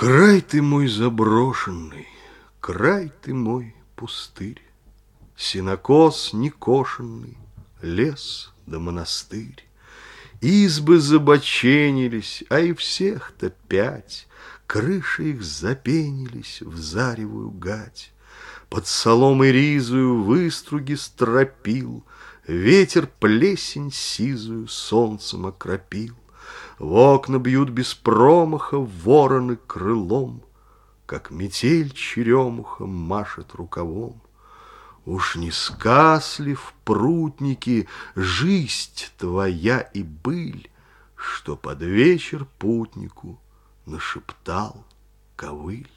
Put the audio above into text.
Край ты мой заброшенный, край ты мой пустырь, Синокос некошенный, лес да монастырь. Избы забоченились, а и всех-то пять, Крыши их запенились в заревую гать. Под соломой ризую выструги стропил, Ветер плесень сизую солнцем окропил. В окна бьют без промаха вороны крылом, Как метель черемуха машет рукавом. Уж не сказли в прутнике жизнь твоя и быль, Что под вечер путнику нашептал ковыль.